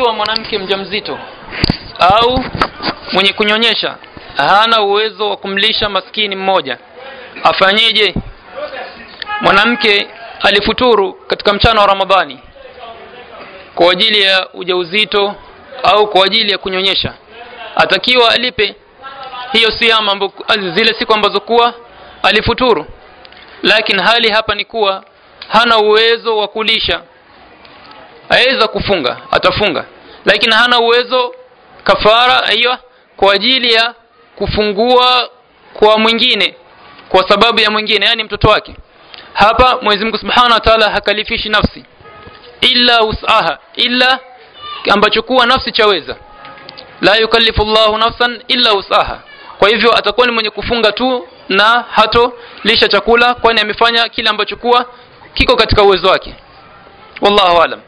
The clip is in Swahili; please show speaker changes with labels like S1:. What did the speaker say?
S1: ikiwa mwanamke mjamzito au mwenye kunyonyesha hana uwezo wa kumlisha maskini mmoja. Afanyeje? Mwanamke alifuturu katika mchana wa ramadhani kwa ajili ya ujauzito au kwa ajili ya kunyonyesha. Atakiwa alipe hiyo siama zile siku ambazo kuwa alifuturu. Lakini hali hapa ni kuwa hana uwezo wa kulisha aweza kufunga atafunga. Lakini hana uwezo kafara aiyo kwa ajili ya kufungua kwa mwingine kwa sababu ya mwingine yani mtoto wake. Hapa Mwenyezi Mungu Subhanahu wa Ta'ala hakalifishi nafsi illa usaha illa ambacho kuwa nafsi chaweza. La yukallifu Allahu nafsan illa usaha kwa hivyo atakuwa ni mwenye kufunga tu na hato lisha chakula kwani amefanya kile ambacho kuwa kiko katika uwezo wake. Wallahu alam